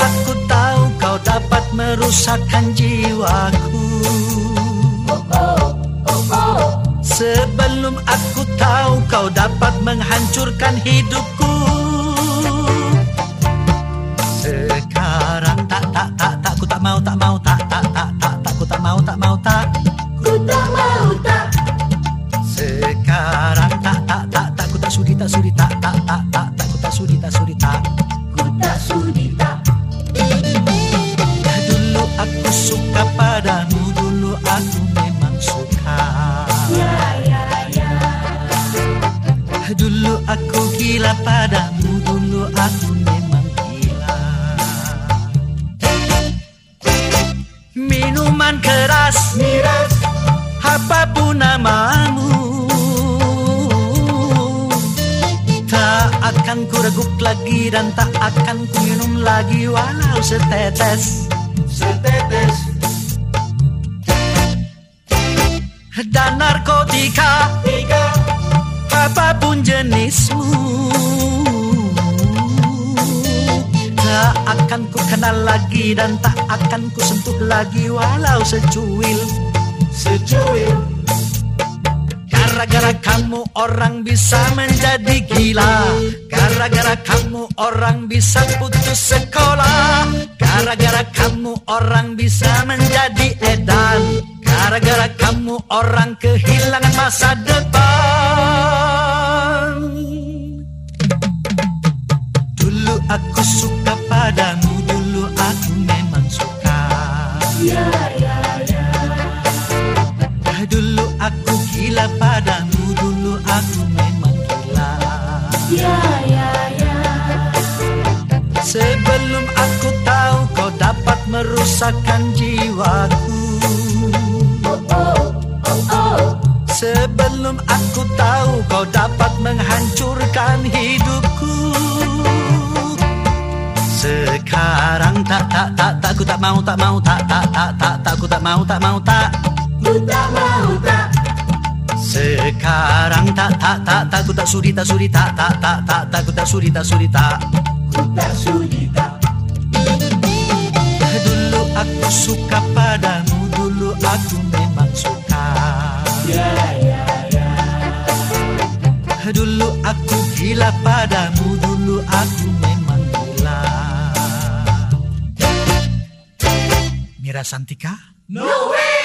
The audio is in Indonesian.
aku tahu kau dapat merusakkan jiwaku Oh oh oh oh Sebelum aku tahu kau dapat menghancurkan hidupku Sekarang tak tak tak tak ku tak mau tak mau tak tak tak tak tak ku tak mau tak mau tak Ku tak mau tak Sekarang tak tak tak tak ku tak sudi tak sudi tak tak tak tak padamu dulu aku memang suka. Ya ya ya. Dulu aku gila padamu dulu aku memang gila. Minuman keras Miras apa pun namamu. Tak akan ku reguk lagi dan tak akan ku minum lagi walau setetes. Setetes Tiga apa pun jenismu Tak akan ku kenal lagi dan tak akan ku sentuh lagi walau secuil. Secuil. Gara-gara kamu orang bisa menjadi gila. Gara-gara kamu orang bisa putus sekolah. Gara-gara kamu orang bisa menjadi edan orang kehilangan masa depan. Dulu aku suka padamu Dulu aku memang suka. Ya ya ya. Dulu aku gila padamu Dulu aku memang gila. Ya ya ya. Sebelum aku tahu kau dapat merusakkan jiwaku. Oh oh oh oh Sebelum aku tahu kau dapat menghancurkan hidupku Sekarang tak tak tak tak ku tak mau tak mau tak tak tak tak tak ku tak mau tak mau tak Ku tak mau tak Sekarang tak tak tak tak ku tak sudi tak sudi tak tak tak tak tak ku tak sudi tak sudi tak Ku tak sudi tak Dulu aku suka padamu Dulu aku gila padamu Dulu aku memang gila. Mira Santika? No way